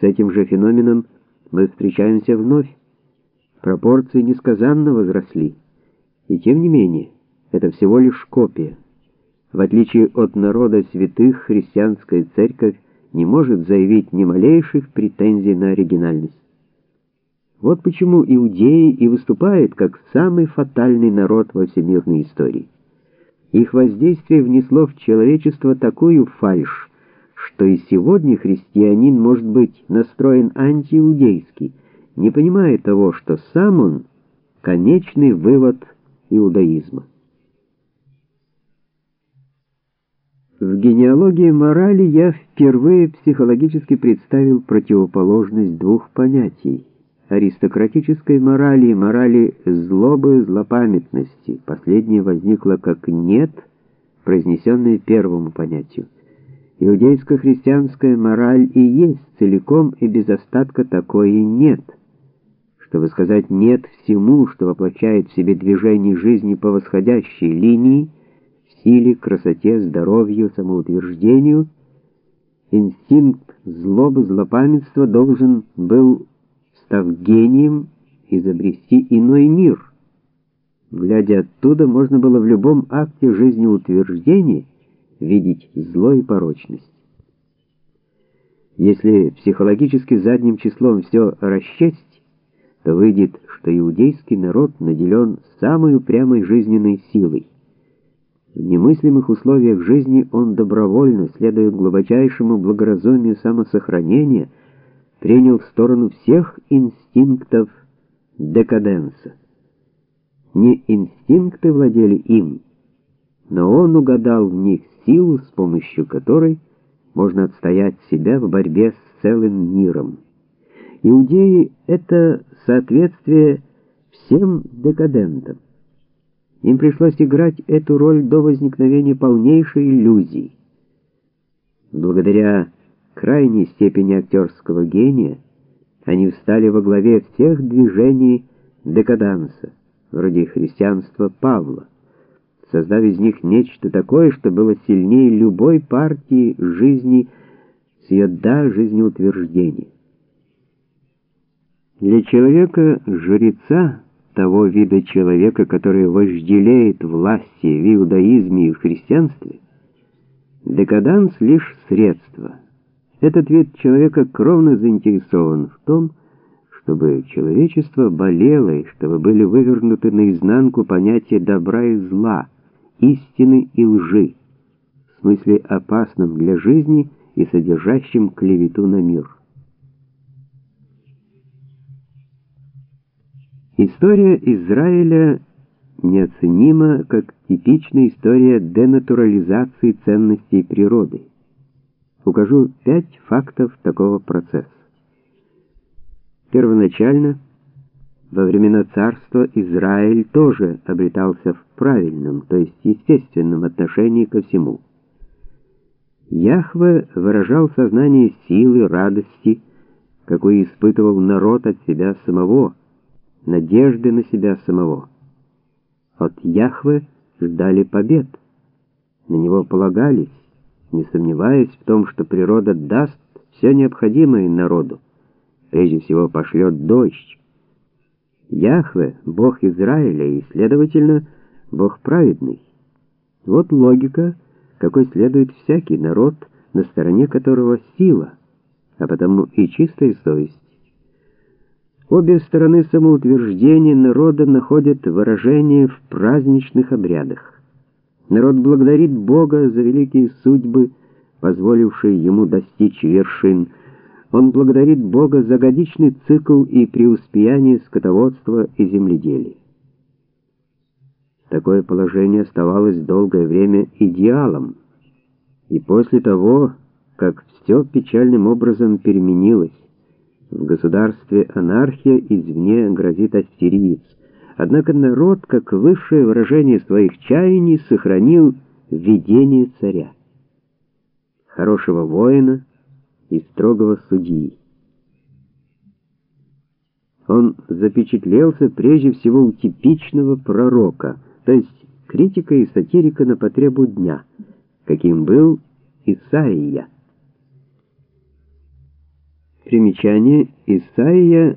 С этим же феноменом мы встречаемся вновь. Пропорции несказанно возросли. И тем не менее, это всего лишь копия. В отличие от народа святых, христианская церковь не может заявить ни малейших претензий на оригинальность. Вот почему иудеи и выступают как самый фатальный народ во всемирной истории. Их воздействие внесло в человечество такую фальшь, что и сегодня христианин может быть настроен антииудейски, не понимая того, что сам он — конечный вывод иудаизма. В генеалогии морали я впервые психологически представил противоположность двух понятий — аристократической морали и морали злобы, злопамятности. Последнее возникло как «нет», произнесенное первому понятию. Иудейско-христианская мораль и есть целиком и без остатка такое «нет». Чтобы сказать «нет» всему, что воплощает в себе движение жизни по восходящей линии, силе, красоте, здоровью, самоутверждению, инстинкт злобы, злопамятства должен был, став гением, изобрести иной мир. Глядя оттуда, можно было в любом акте жизнеутверждения видеть зло и порочность. Если психологически задним числом все расчесть, то выйдет, что иудейский народ наделен самой упрямой жизненной силой. В немыслимых условиях жизни он добровольно, следуя глубочайшему благоразумию самосохранения, принял в сторону всех инстинктов декаденса. Не инстинкты владели им, но он угадал в них силу, с помощью которой можно отстоять себя в борьбе с целым миром. Иудеи — это соответствие всем декадентам. Им пришлось играть эту роль до возникновения полнейшей иллюзии. Благодаря крайней степени актерского гения они встали во главе всех движений декаданса, вроде христианства Павла, создав из них нечто такое, что было сильнее любой партии жизни с ее «да» жизнеутверждения. Для человека-жреца того вида человека, который вожделеет власти в иудаизме и в христианстве, декаданс — лишь средство. Этот вид человека кровно заинтересован в том, чтобы человечество болело и чтобы были вывернуты наизнанку понятия добра и зла, истины и лжи, в смысле опасном для жизни и содержащем клевету на мир. История Израиля неоценима как типичная история денатурализации ценностей природы. Укажу пять фактов такого процесса. Первоначально, во времена царства, Израиль тоже обретался в правильном, то есть естественном отношении ко всему. Яхве выражал сознание силы, радости, какой испытывал народ от себя самого, надежды на себя самого. От Яхве ждали побед, на него полагались, не сомневаясь в том, что природа даст все необходимое народу, прежде всего пошлет дождь. Яхве — Бог Израиля и, следовательно, Бог праведный. Вот логика, какой следует всякий народ, на стороне которого сила, а потому и чистая совесть. Обе стороны самоутверждения народа находят выражение в праздничных обрядах. Народ благодарит Бога за великие судьбы, позволившие ему достичь вершин. Он благодарит Бога за годичный цикл и преуспеяние скотоводства и земледелия. Такое положение оставалось долгое время идеалом. И после того, как все печальным образом переменилось, в государстве анархия извне грозит астериец. Однако народ, как высшее выражение своих чаяний, сохранил видение царя, хорошего воина и строгого судьи. Он запечатлелся прежде всего у типичного пророка, то есть критика и сатирика на потребу дня, каким был Исаия. Примечание Исаия